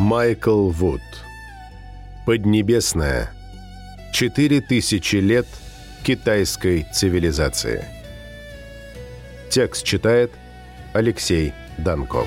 Майкл Вуд. Поднебесная. Четыре тысячи лет китайской цивилизации. Текст читает Алексей Данков.